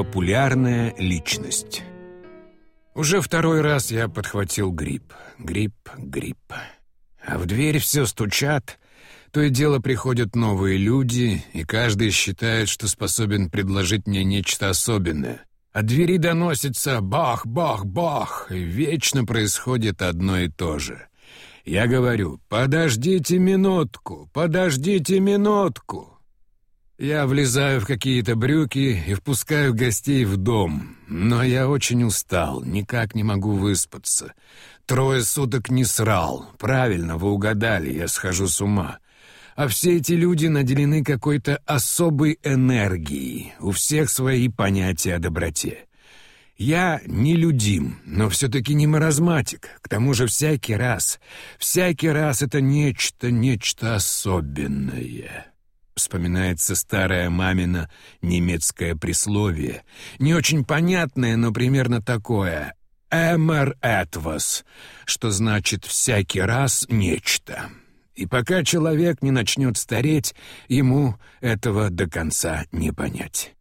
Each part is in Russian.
Популярная личность. Уже второй раз я подхватил грипп. Грипп, грипп. А в дверь все стучат. То и дело приходят новые люди, и каждый считает, что способен предложить мне нечто особенное. От двери доносится бах-бах-бах, и вечно происходит одно и то же. Я говорю «Подождите минутку, подождите минутку». Я влезаю в какие-то брюки и впускаю гостей в дом, но я очень устал, никак не могу выспаться. Трое суток не срал. Правильно, вы угадали, я схожу с ума. А все эти люди наделены какой-то особой энергией. У всех свои понятия о доброте. Я не людим, но все-таки не маразматик. К тому же всякий раз, всякий раз это нечто, нечто особенное. Вспоминается старое мамино немецкое присловие, не очень понятное, но примерно такое «эмер этвас», что значит «всякий раз нечто». И пока человек не начнет стареть, ему этого до конца не понять.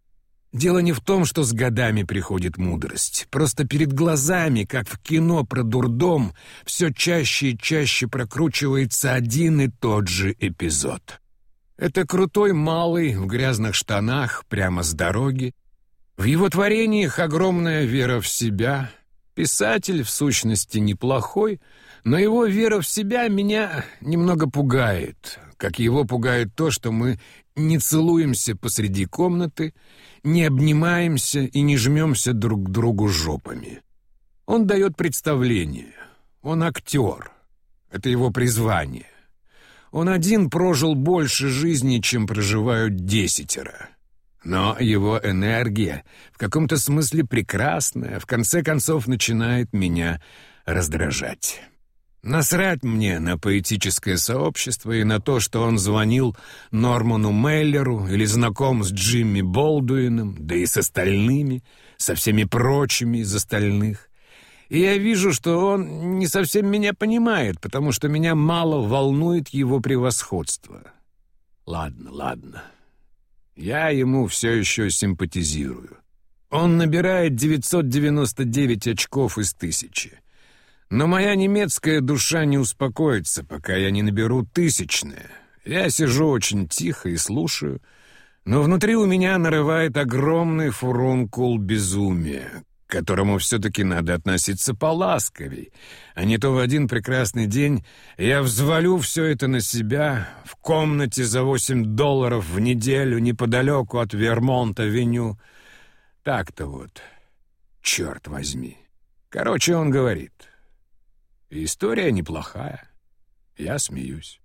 Дело не в том, что с годами приходит мудрость. Просто перед глазами, как в кино про дурдом, все чаще и чаще прокручивается один и тот же эпизод. Это крутой малый в грязных штанах прямо с дороги. В его творениях огромная вера в себя. Писатель, в сущности, неплохой, но его вера в себя меня немного пугает, как его пугает то, что мы не целуемся посреди комнаты, не обнимаемся и не жмемся друг к другу жопами. Он дает представление, он актер, это его призвание. Он один прожил больше жизни, чем проживают десятеро. Но его энергия в каком-то смысле прекрасная, в конце концов начинает меня раздражать. Насрать мне на поэтическое сообщество и на то, что он звонил Норману Меллеру или знаком с Джимми Болдуином, да и с остальными, со всеми прочими из остальных. И я вижу, что он не совсем меня понимает, потому что меня мало волнует его превосходство. Ладно, ладно. Я ему все еще симпатизирую. Он набирает 999 очков из тысячи. Но моя немецкая душа не успокоится, пока я не наберу тысячное. Я сижу очень тихо и слушаю, но внутри у меня нарывает огромный фурункул безумия, которому все-таки надо относиться поласковей, а не то в один прекрасный день я взвалю все это на себя в комнате за 8 долларов в неделю неподалеку от Вермонта-Веню. Так-то вот, черт возьми. Короче, он говорит, история неплохая. Я смеюсь.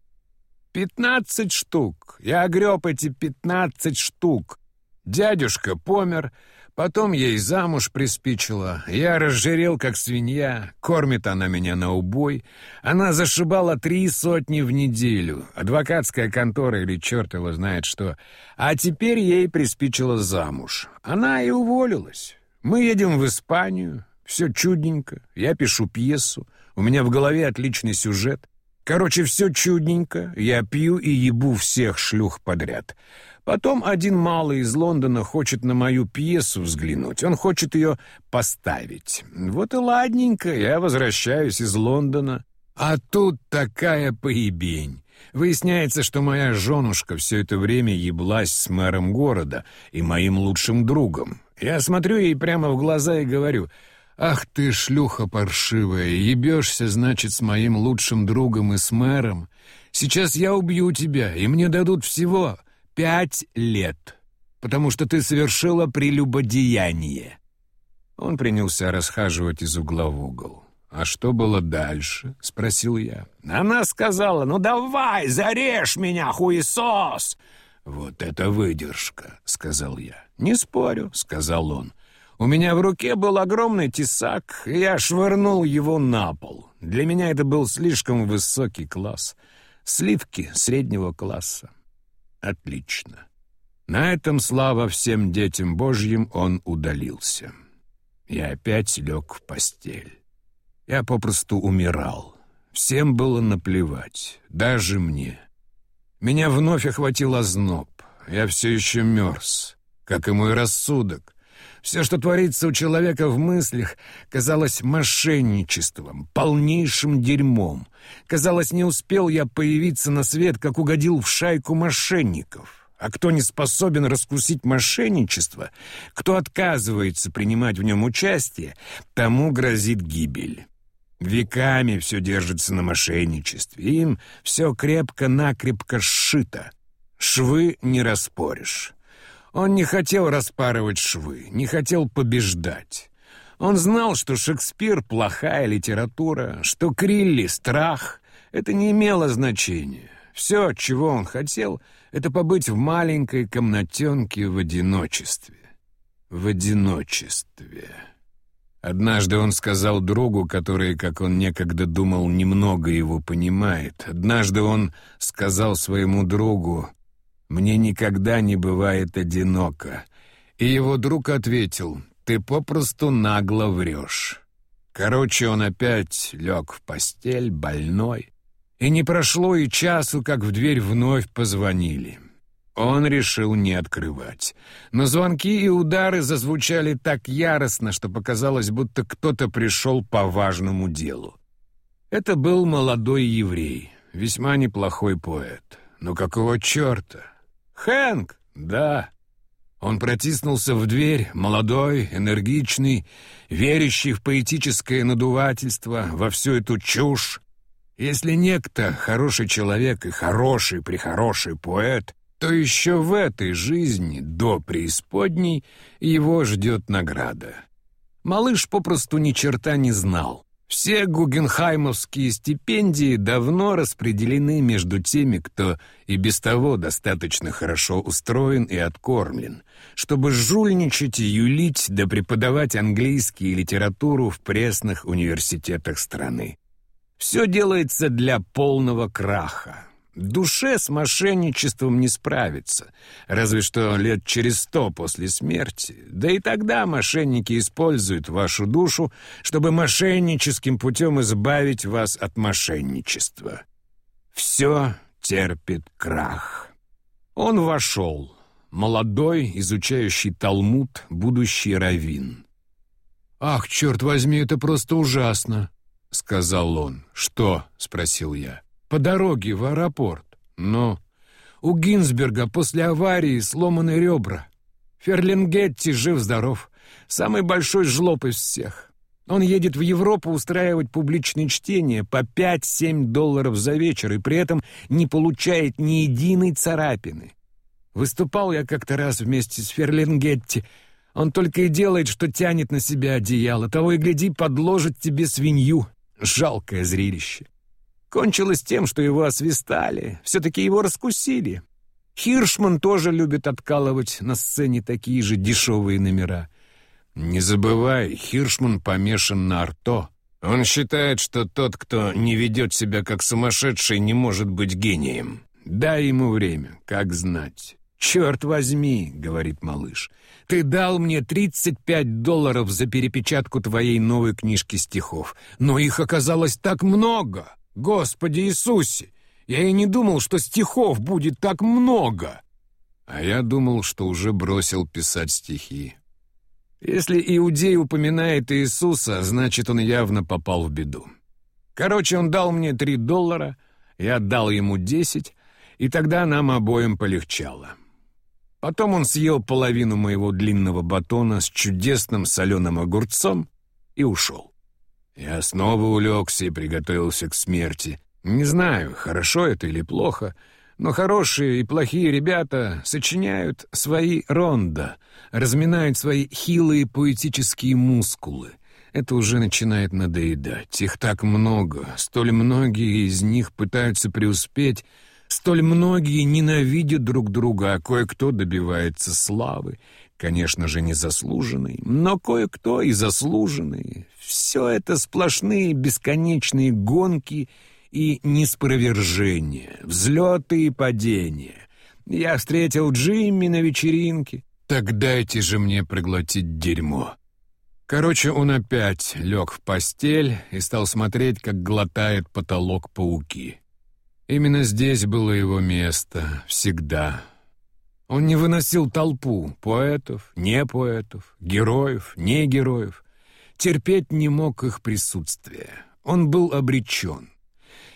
«Пятнадцать штук! Я греб эти пятнадцать штук! Дядюшка помер, Потом ей замуж приспичило, я разжирел, как свинья, кормит она меня на убой. Она зашибала три сотни в неделю, адвокатская контора или черт его знает что. А теперь ей приспичило замуж. Она и уволилась. Мы едем в Испанию, все чудненько, я пишу пьесу, у меня в голове отличный сюжет. Короче, все чудненько, я пью и ебу всех шлюх подряд. Потом один малый из Лондона хочет на мою пьесу взглянуть. Он хочет ее поставить. Вот и ладненько, я возвращаюсь из Лондона. А тут такая поебень. Выясняется, что моя женушка все это время еблась с мэром города и моим лучшим другом. Я смотрю ей прямо в глаза и говорю, «Ах ты, шлюха паршивая, ебешься, значит, с моим лучшим другом и с мэром. Сейчас я убью тебя, и мне дадут всего пять лет, потому что ты совершила прелюбодеяние». Он принялся расхаживать из угла в угол. «А что было дальше?» — спросил я. Она сказала, «Ну давай, зарежь меня, хуесос!» «Вот это выдержка», — сказал я. «Не спорю», — сказал он. «У меня в руке был огромный тесак, и я швырнул его на пол. Для меня это был слишком высокий класс. Сливки среднего класса. Отлично. На этом, слава всем детям Божьим, он удалился. Я опять лег в постель. Я попросту умирал. Всем было наплевать, даже мне. Меня вновь охватил озноб. Я все еще мерз, как и мой рассудок. Все, что творится у человека в мыслях, казалось мошенничеством, полнейшим дерьмом. Казалось, не успел я появиться на свет, как угодил в шайку мошенников. А кто не способен раскусить мошенничество, кто отказывается принимать в нем участие, тому грозит гибель. Веками все держится на мошенничестве, им все крепко-накрепко сшито. Швы не распоришь. Он не хотел распарывать швы, не хотел побеждать. Он знал, что Шекспир — плохая литература, что Крилли — страх. Это не имело значения. Все, чего он хотел, — это побыть в маленькой комнатенке в одиночестве. В одиночестве. Однажды он сказал другу, который, как он некогда думал, немного его понимает. Однажды он сказал своему другу, «Мне никогда не бывает одиноко». И его друг ответил, «Ты попросту нагло врешь». Короче, он опять лег в постель, больной. И не прошло и часу, как в дверь вновь позвонили. Он решил не открывать. Но звонки и удары зазвучали так яростно, что показалось, будто кто-то пришел по важному делу. Это был молодой еврей, весьма неплохой поэт. Но какого черта? Хэнк? Да. Он протиснулся в дверь, молодой, энергичный, верящий в поэтическое надувательство, во всю эту чушь. Если некто хороший человек и хороший-прехороший поэт, то еще в этой жизни, до преисподней, его ждет награда. Малыш попросту ни черта не знал. Все гугенхаймовские стипендии давно распределены между теми, кто и без того достаточно хорошо устроен и откормлен, чтобы жульничать и юлить да преподавать английский и литературу в пресных университетах страны. Все делается для полного краха. Душе с мошенничеством не справиться, разве что лет через сто после смерти. Да и тогда мошенники используют вашу душу, чтобы мошенническим путем избавить вас от мошенничества. Все терпит крах. Он вошел, молодой, изучающий Талмуд, будущий раввин. «Ах, черт возьми, это просто ужасно!» — сказал он. «Что?» — спросил я по дороге в аэропорт. Но у Гинзберга после аварии сломаны ребра. Ферлингетти жив-здоров. Самый большой жлоб из всех. Он едет в Европу устраивать публичные чтения по 5-7 долларов за вечер и при этом не получает ни единой царапины. Выступал я как-то раз вместе с Ферлингетти. Он только и делает, что тянет на себя одеяло. Того и гляди, подложит тебе свинью. Жалкое зрелище. Кончилось тем, что его освистали. Все-таки его раскусили. Хиршман тоже любит откалывать на сцене такие же дешевые номера. Не забывай, Хиршман помешан на арто. Он считает, что тот, кто не ведет себя как сумасшедший, не может быть гением. Дай ему время, как знать. «Черт возьми», — говорит малыш, — «ты дал мне 35 долларов за перепечатку твоей новой книжки стихов, но их оказалось так много». Господи Иисусе! Я и не думал, что стихов будет так много!» А я думал, что уже бросил писать стихи. Если иудей упоминает Иисуса, значит, он явно попал в беду. Короче, он дал мне три доллара, я отдал ему десять, и тогда нам обоим полегчало. Потом он съел половину моего длинного батона с чудесным соленым огурцом и ушел. Я снова улегся и приготовился к смерти. Не знаю, хорошо это или плохо, но хорошие и плохие ребята сочиняют свои ронда, разминают свои хилые поэтические мускулы. Это уже начинает надоедать. Их так много, столь многие из них пытаются преуспеть, столь многие ненавидят друг друга, а кое-кто добивается славы конечно же, незаслуженный, но кое-кто и заслуженный. Все это сплошные бесконечные гонки и неспровержения, взлеты и падения. Я встретил Джимми на вечеринке. Так дайте же мне проглотить дерьмо. Короче, он опять лег в постель и стал смотреть, как глотает потолок пауки. Именно здесь было его место, всегда. Он не выносил толпу поэтов, не поэтов, героев, не героев. Терпеть не мог их присутствие. Он был обречен.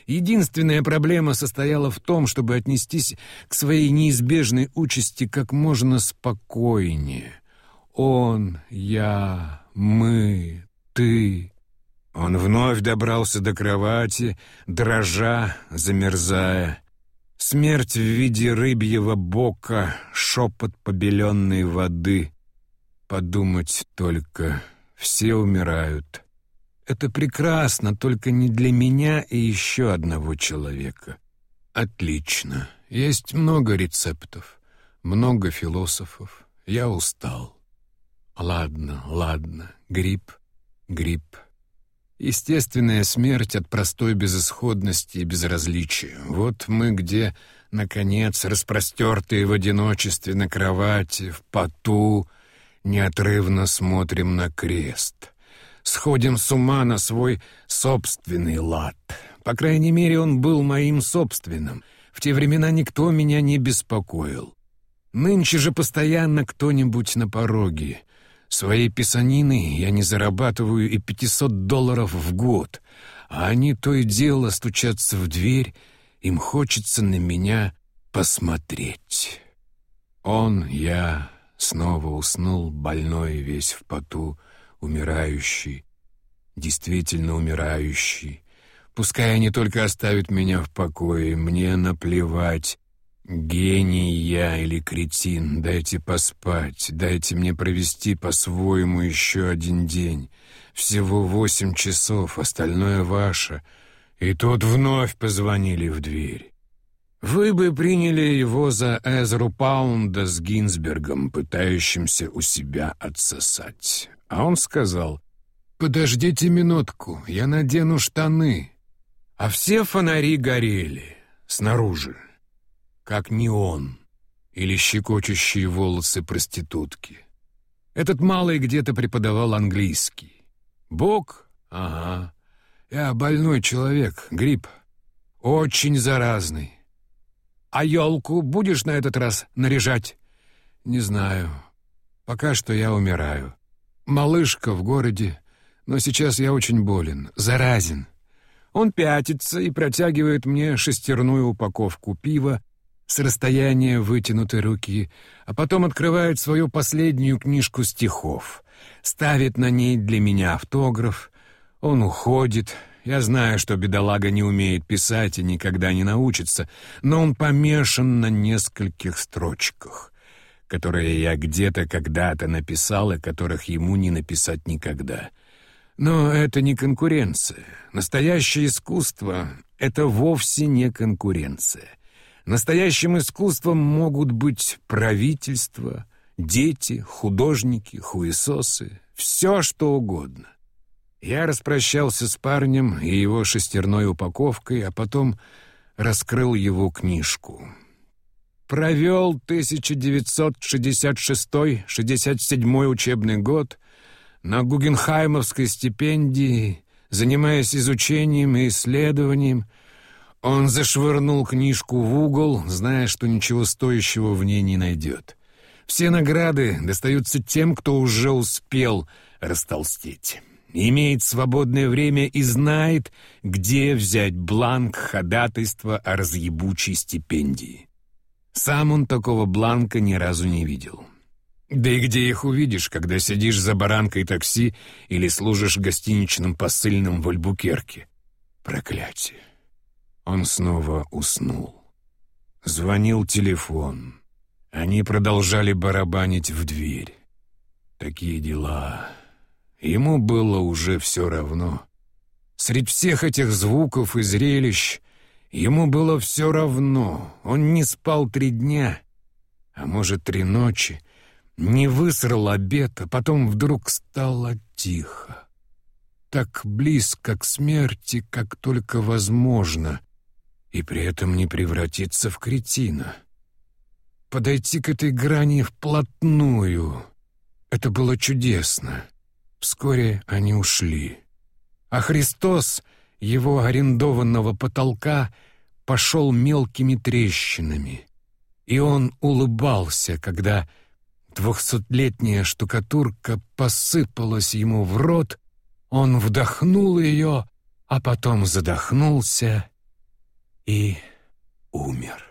Единственная проблема состояла в том, чтобы отнестись к своей неизбежной участи как можно спокойнее. Он, я, мы, ты. Он вновь добрался до кровати, дрожа, замерзая. Смерть в виде рыбьего бока, шепот побеленной воды. Подумать только, все умирают. Это прекрасно, только не для меня и еще одного человека. Отлично. Есть много рецептов, много философов. Я устал. Ладно, ладно. Грипп, грипп. Естественная смерть от простой безысходности и безразличия. Вот мы где, наконец, распростертые в одиночестве на кровати, в поту, неотрывно смотрим на крест — сходим с ума на свой собственный лад. По крайней мере, он был моим собственным. В те времена никто меня не беспокоил. Нынче же постоянно кто-нибудь на пороге. Своей писанины я не зарабатываю и 500 долларов в год, а они то и дело стучатся в дверь, им хочется на меня посмотреть. Он, я, снова уснул, больной весь в поту, умирающий, действительно умирающий. Пускай они только оставят меня в покое, мне наплевать. Гений я или кретин, дайте поспать, дайте мне провести по-своему еще один день. Всего восемь часов, остальное ваше. И тут вновь позвонили в дверь. Вы бы приняли его за Эзру Паунда с Гинзбергом, пытающимся у себя отсосать. А он сказал, «Подождите минутку, я надену штаны». А все фонари горели снаружи, как неон или щекочущие волосы проститутки. Этот малый где-то преподавал английский. Бог? Ага. Я больной человек, грипп. Очень заразный. А елку будешь на этот раз наряжать? Не знаю. Пока что я умираю. Малышка в городе, но сейчас я очень болен, заразен. Он пятится и протягивает мне шестерную упаковку пива с расстояния вытянутой руки, а потом открывает свою последнюю книжку стихов, ставит на ней для меня автограф, он уходит. Я знаю, что бедолага не умеет писать и никогда не научится, но он помешан на нескольких строчках которые я где-то когда-то написал и которых ему не написать никогда. Но это не конкуренция. Настоящее искусство — это вовсе не конкуренция. Настоящим искусством могут быть правительство, дети, художники, хуесосы, все что угодно. Я распрощался с парнем и его шестерной упаковкой, а потом раскрыл его книжку — провел 1966-67 учебный год на Гугенхаймовской стипендии, занимаясь изучением и исследованием. Он зашвырнул книжку в угол, зная, что ничего стоящего в ней не найдет. Все награды достаются тем, кто уже успел растолстеть имеет свободное время и знает, где взять бланк ходатайства о разъебучей стипендии. Сам он такого бланка ни разу не видел. Да и где их увидишь, когда сидишь за баранкой такси или служишь гостиничным посыльным в Альбукерке? Проклятие. Он снова уснул. Звонил телефон. Они продолжали барабанить в дверь. Такие дела. Ему было уже все равно. Средь всех этих звуков и зрелищ Ему было все равно. Он не спал три дня, а может, три ночи. Не высрал обед, а потом вдруг стало тихо. Так близко к смерти, как только возможно, и при этом не превратиться в кретина. Подойти к этой грани вплотную — это было чудесно. Вскоре они ушли. А Христос — его арендованного потолка пошел мелкими трещинами. И он улыбался, когда двухсотлетняя штукатурка посыпалась ему в рот, он вдохнул ее, а потом задохнулся и умер.